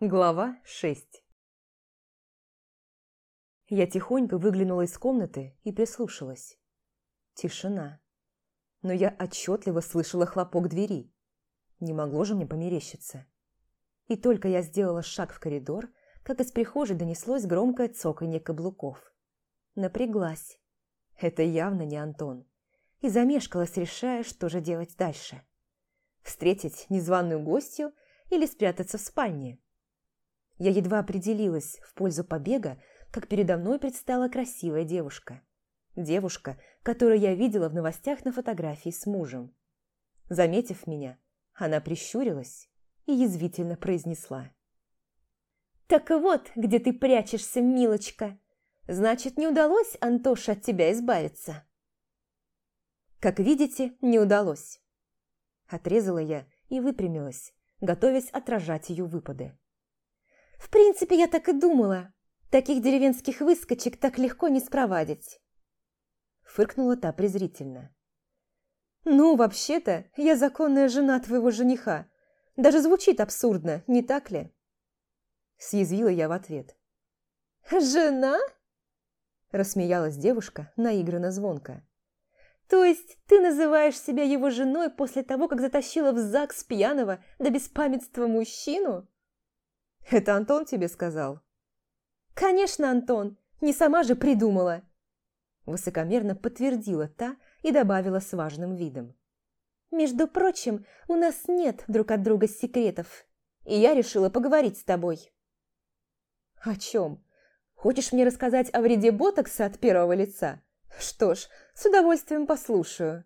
Глава 6 Я тихонько выглянула из комнаты и прислушалась. Тишина. Но я отчетливо слышала хлопок двери. Не могло же мне померещиться. И только я сделала шаг в коридор, как из прихожей донеслось громкое цоканье каблуков. Напряглась. Это явно не Антон. И замешкалась, решая, что же делать дальше. Встретить незваную гостью или спрятаться в спальне. Я едва определилась в пользу побега, как передо мной предстала красивая девушка. Девушка, которую я видела в новостях на фотографии с мужем. Заметив меня, она прищурилась и язвительно произнесла. «Так вот, где ты прячешься, милочка. Значит, не удалось, Антоша, от тебя избавиться?» «Как видите, не удалось». Отрезала я и выпрямилась, готовясь отражать ее выпады. В принципе, я так и думала. Таких деревенских выскочек так легко не спровадить. Фыркнула та презрительно. Ну, вообще-то, я законная жена твоего жениха. Даже звучит абсурдно, не так ли? Съязвила я в ответ. «Жена?» Рассмеялась девушка, наигранно звонко. «То есть ты называешь себя его женой после того, как затащила в ЗАГС пьяного до беспамятства мужчину?» Это Антон тебе сказал?» «Конечно, Антон! Не сама же придумала!» Высокомерно подтвердила та и добавила с важным видом. «Между прочим, у нас нет друг от друга секретов, и я решила поговорить с тобой». «О чем? Хочешь мне рассказать о вреде ботокса от первого лица? Что ж, с удовольствием послушаю».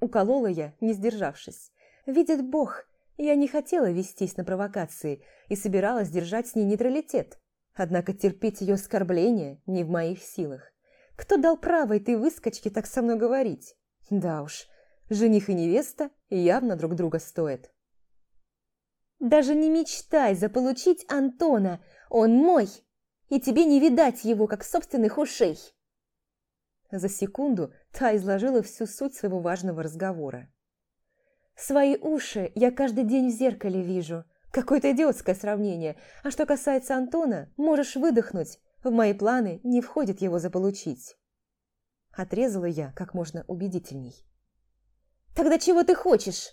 Уколола я, не сдержавшись. «Видит Бог, я не хотела вестись на провокации и собиралась держать с ней нейтралитет. Однако терпеть ее оскорбления не в моих силах. Кто дал право этой выскочке так со мной говорить? Да уж, жених и невеста явно друг друга стоят. «Даже не мечтай заполучить Антона, он мой, и тебе не видать его, как собственных ушей!» За секунду та изложила всю суть своего важного разговора. Свои уши я каждый день в зеркале вижу. Какое-то идиотское сравнение. А что касается Антона, можешь выдохнуть. В мои планы не входит его заполучить. Отрезала я как можно убедительней. «Тогда чего ты хочешь?»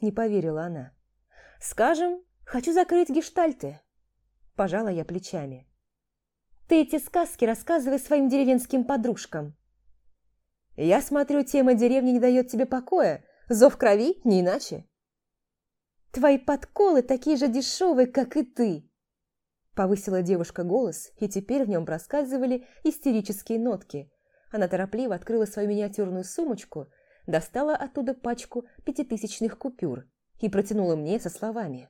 Не поверила она. «Скажем, хочу закрыть гештальты». Пожала я плечами. «Ты эти сказки рассказывай своим деревенским подружкам». «Я смотрю, тема деревни не дает тебе покоя, Зов крови не иначе. Твои подколы такие же дешевые, как и ты. Повысила девушка голос, и теперь в нем проскальзывали истерические нотки. Она торопливо открыла свою миниатюрную сумочку, достала оттуда пачку пятитысячных купюр и протянула мне со словами.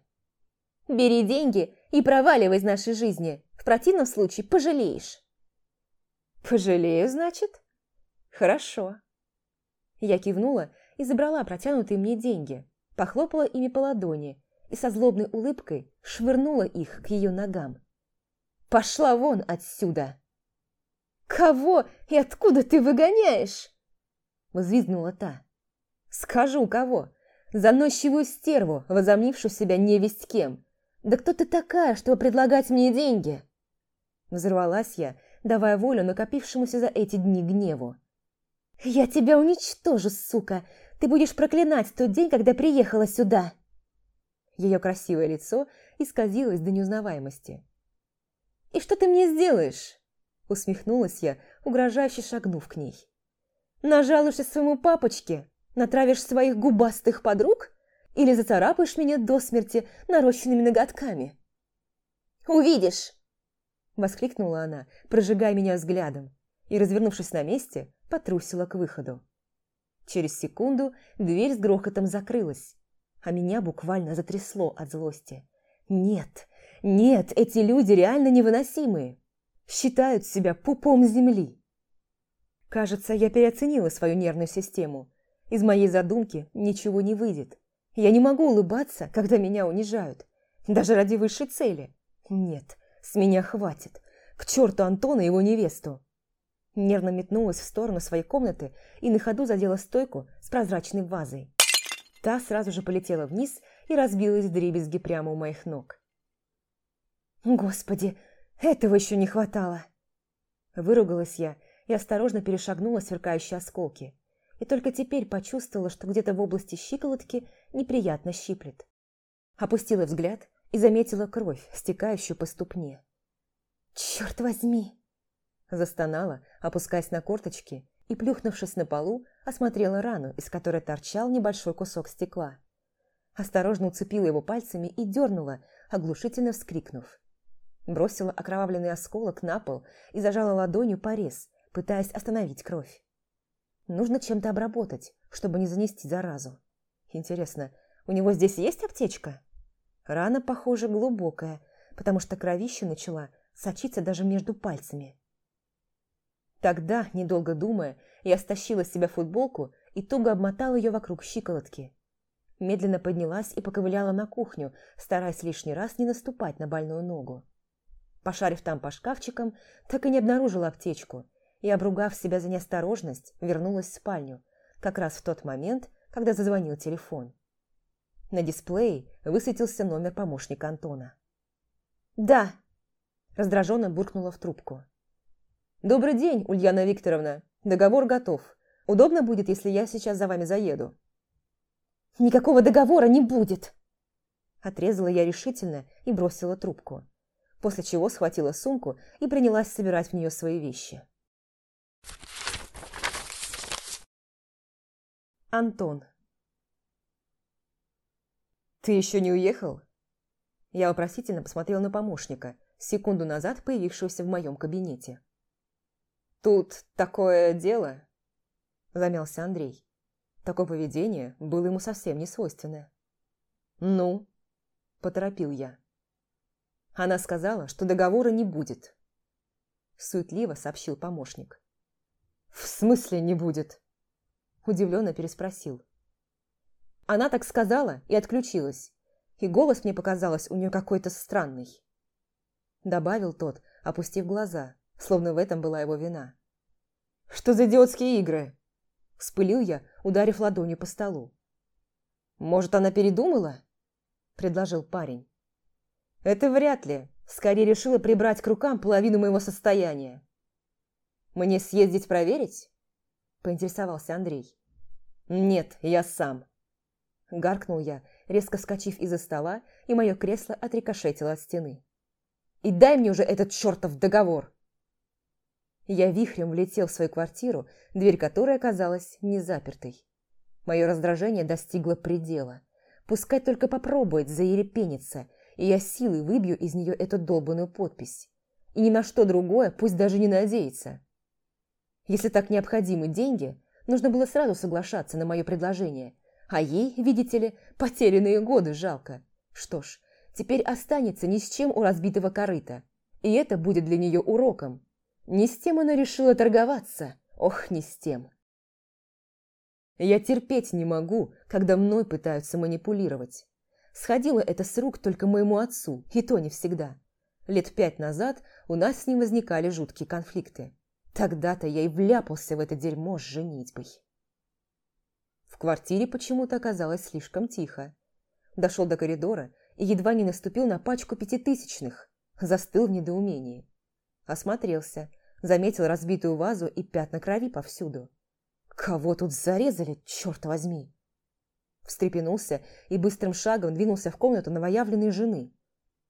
«Бери деньги и проваливай из нашей жизни. В противном случае пожалеешь». «Пожалею, значит?» «Хорошо». Я кивнула и забрала протянутые мне деньги, похлопала ими по ладони и со злобной улыбкой швырнула их к ее ногам. «Пошла вон отсюда!» «Кого и откуда ты выгоняешь?» Взвизгнула та. «Скажу, кого. Заносчивую стерву, возомнившую себя невесть кем. Да кто ты такая, чтобы предлагать мне деньги?» Взорвалась я, давая волю накопившемуся за эти дни гневу. «Я тебя уничтожу, сука! Ты будешь проклинать тот день, когда приехала сюда!» Ее красивое лицо исказилось до неузнаваемости. «И что ты мне сделаешь?» Усмехнулась я, угрожающе шагнув к ней. «Нажалуешься своему папочке? Натравишь своих губастых подруг? Или зацарапаешь меня до смерти нарощенными ноготками?» «Увидишь!» Воскликнула она, прожигая меня взглядом, и, развернувшись на месте, потрусила к выходу. Через секунду дверь с грохотом закрылась, а меня буквально затрясло от злости. Нет, нет, эти люди реально невыносимые. Считают себя пупом земли. Кажется, я переоценила свою нервную систему. Из моей задумки ничего не выйдет. Я не могу улыбаться, когда меня унижают. Даже ради высшей цели. Нет, с меня хватит. К черту Антона и его невесту. Нервно метнулась в сторону своей комнаты и на ходу задела стойку с прозрачной вазой. Та сразу же полетела вниз и разбилась в дребезги прямо у моих ног. Господи, этого еще не хватало. Выругалась я и осторожно перешагнула сверкающие осколки. И только теперь почувствовала, что где-то в области щиколотки неприятно щиплет. Опустила взгляд и заметила кровь, стекающую по ступне. «Черт возьми!» Застонала, опускаясь на корточки, и, плюхнувшись на полу, осмотрела рану, из которой торчал небольшой кусок стекла. Осторожно уцепила его пальцами и дернула, оглушительно вскрикнув. Бросила окровавленный осколок на пол и зажала ладонью порез, пытаясь остановить кровь. Нужно чем-то обработать, чтобы не занести заразу. Интересно, у него здесь есть аптечка? Рана, похоже, глубокая, потому что кровище начала сочиться даже между пальцами. Тогда, недолго думая, я стащила с себя футболку и туго обмотала ее вокруг щиколотки. Медленно поднялась и поковыляла на кухню, стараясь лишний раз не наступать на больную ногу. Пошарив там по шкафчикам, так и не обнаружила аптечку и, обругав себя за неосторожность, вернулась в спальню, как раз в тот момент, когда зазвонил телефон. На дисплее высветился номер помощника Антона. «Да!» – раздраженно буркнула в трубку. «Добрый день, Ульяна Викторовна. Договор готов. Удобно будет, если я сейчас за вами заеду?» «Никакого договора не будет!» Отрезала я решительно и бросила трубку, после чего схватила сумку и принялась собирать в нее свои вещи. Антон «Ты еще не уехал?» Я вопросительно посмотрела на помощника, секунду назад появившегося в моем кабинете. «Тут такое дело», – замялся Андрей. Такое поведение было ему совсем не свойственно. «Ну?» – поторопил я. Она сказала, что договора не будет. Суетливо сообщил помощник. «В смысле не будет?» Удивленно переспросил. Она так сказала и отключилась, и голос мне показалось у нее какой-то странный. Добавил тот, опустив глаза, словно в этом была его вина. «Что за идиотские игры?» Вспылил я, ударив ладонью по столу. «Может, она передумала?» Предложил парень. «Это вряд ли. Скорее решила прибрать к рукам половину моего состояния». «Мне съездить проверить?» Поинтересовался Андрей. «Нет, я сам». Гаркнул я, резко вскочив из-за стола, и мое кресло отрикошетило от стены. «И дай мне уже этот чертов договор!» Я вихрем влетел в свою квартиру, дверь которой оказалась не запертой. Мое раздражение достигло предела. Пускай только попробует заерепениться, и я силой выбью из нее эту долбанную подпись. И ни на что другое пусть даже не надеется. Если так необходимы деньги, нужно было сразу соглашаться на мое предложение. А ей, видите ли, потерянные годы жалко. Что ж, теперь останется ни с чем у разбитого корыта. И это будет для нее уроком. Не с тем она решила торговаться. Ох, не с тем. Я терпеть не могу, когда мной пытаются манипулировать. Сходило это с рук только моему отцу, и то не всегда. Лет пять назад у нас с ним возникали жуткие конфликты. Тогда-то я и вляпался в это дерьмо с женитьбой. В квартире почему-то оказалось слишком тихо. Дошел до коридора и едва не наступил на пачку пятитысячных. Застыл в недоумении. Осмотрелся – Заметил разбитую вазу и пятна крови повсюду. Кого тут зарезали, черт возьми? Встрепенулся и быстрым шагом двинулся в комнату новоявленной жены.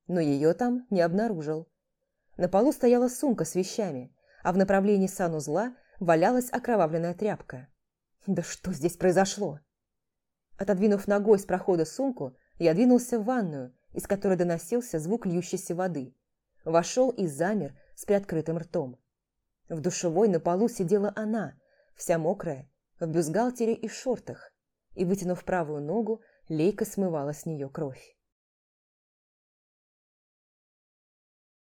Но ее там не обнаружил. На полу стояла сумка с вещами, а в направлении санузла валялась окровавленная тряпка. Да что здесь произошло? Отодвинув ногой с прохода сумку, я двинулся в ванную, из которой доносился звук льющейся воды. Вошел и замер с приоткрытым ртом. В душевой на полу сидела она, вся мокрая, в бюстгальтере и шортах, и, вытянув правую ногу, Лейка смывала с нее кровь.